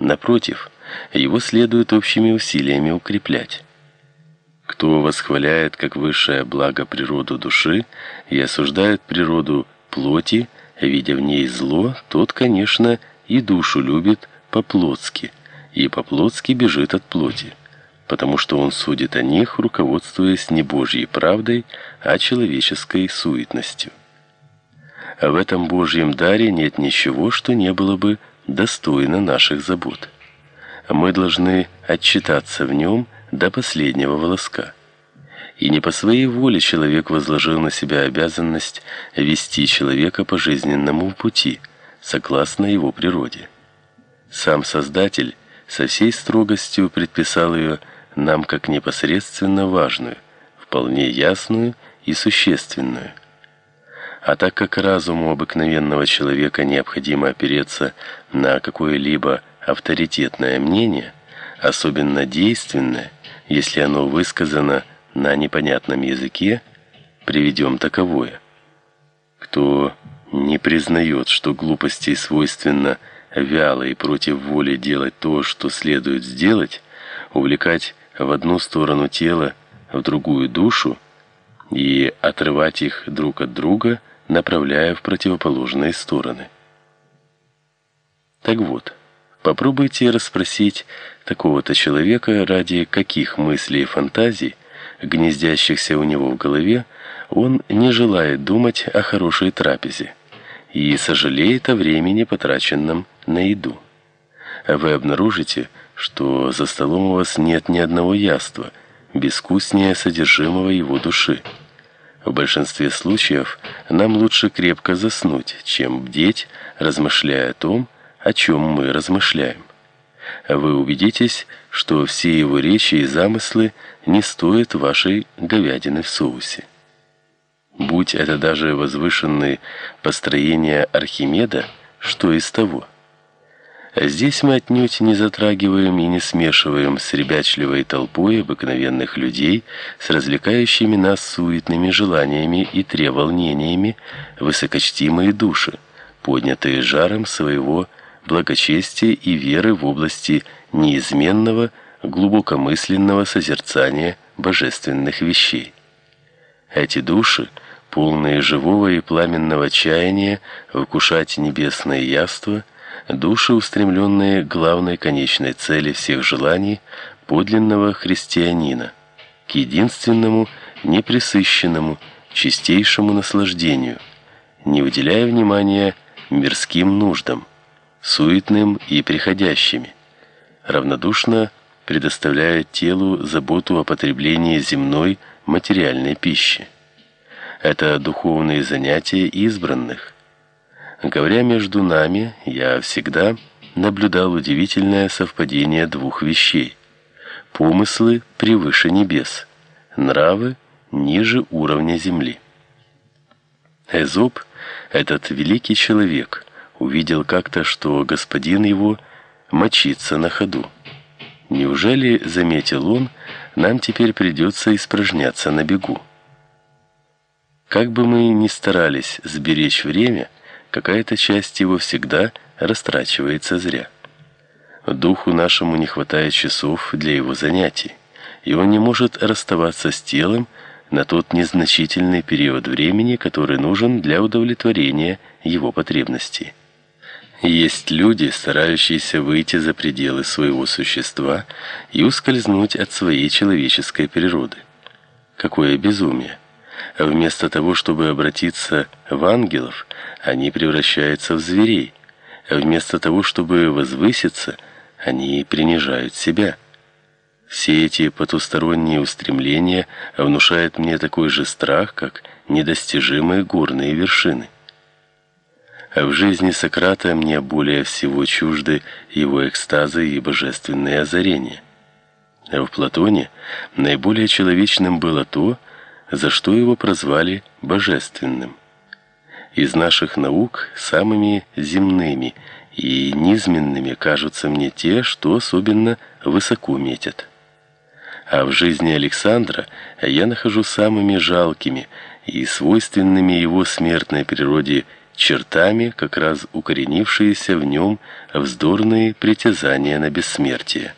Напротив, его следует общими усилиями укреплять. Кто восхваляет как высшее благо природу души и осуждает природу плоти, видя в ней зло, тот, конечно, и душу любит по-плотски, и по-плотски бежит от плоти, потому что он судит о них, руководствуясь не Божьей правдой, а человеческой суетностью. А в этом Божьем даре нет ничего, что не было бы достойно наших забот. Мы должны отчитаться в нем до последнего волоска. И не по своей воле человек возложил на себя обязанность вести человека по жизненному пути, согласно его природе. Сам Создатель со всей строгостью предписал ее нам как непосредственно важную, вполне ясную и существенную. А так как разуму обыкновенного человека необходимо опереться на какое-либо авторитетное мнение, особенно действенное, если оно высказано на непонятном языке, приведем таковое. Кто не признает, что глупости свойственно вяло и против воли делать то, что следует сделать, увлекать в одну сторону тело, в другую душу и отрывать их друг от друга, направляя в противоположные стороны. Так вот, попробуйте расспросить такого-то человека, ради каких мыслей и фантазий, гнездящихся у него в голове, он не желает думать о хорошей трапезе и сожалеет о времени, потраченном на еду. Вы обнаружите, что за столом у вас нет ни одного яства, безвкуснее содержимого его души. В большинстве случаев нам лучше крепко заснуть, чем бдеть, размышляя о том, о чем мы размышляем. Вы убедитесь, что все его речи и замыслы не стоят вашей говядины в соусе. Будь это даже возвышенные построения Архимеда, что из того? Здесь мы отнюдь не затрагиваем и не смешиваем с ребячливой толпой обыкновенных людей с развлекающими нас суетными желаниями и треволнениями высокочтимые души, поднятые жаром своего благочестия и веры в области неизменного глубокомысленного созерцания божественных вещей. Эти души, полные живого и пламенного чаяния вкушать небесное яство, души, устремленные к главной конечной цели всех желаний подлинного христианина, к единственному, непресыщенному, чистейшему наслаждению, не уделяя внимания мирским нуждам, суетным и приходящими, равнодушно предоставляя телу заботу о потреблении земной материальной пищи. Это духовные занятия избранных. Говоря между нами, я всегда наблюдал удивительное совпадение двух вещей: помыслы превыше небес, нравы ниже уровня земли. Эзоп, этот великий человек, увидел как-то, что господин его мочится на ходу. Неужели, заметил он, нам теперь придется испражняться на бегу? Как бы мы ни старались сберечь время, какая-то часть его всегда растрачивается зря. Духу нашему не хватает часов для его занятий, и он не может расставаться с телом на тот незначительный период времени, который нужен для удовлетворения его потребностей. Есть люди, старающиеся выйти за пределы своего существа и ускользнуть от своей человеческой природы. Какое безумие! Вместо того, чтобы обратиться в ангелов, они превращаются в зверей. Вместо того, чтобы возвыситься, они принижают себя. Все эти потусторонние устремления внушают мне такой же страх, как недостижимые горные вершины. А в жизни Сократа мне более всего чужды его экстазы и божественные озарения. А в Платоне наиболее человечным было то, за что его прозвали божественным. Из наших наук самыми земными и низменными кажутся мне те, что особенно высоко метят. А в жизни Александра я нахожу самыми жалкими и свойственными его смертной природе чертами, как раз укоренившиеся в нем вздорные притязания на бессмертие.